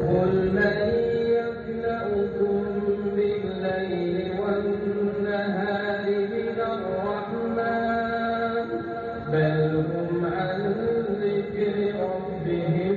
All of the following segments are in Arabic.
قل من يكلأكم بالليل والنهار من الرحمن بل هم عن ذكر ربهم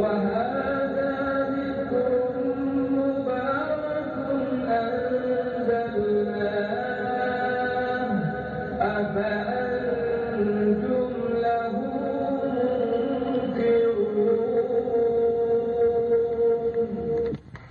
trabaja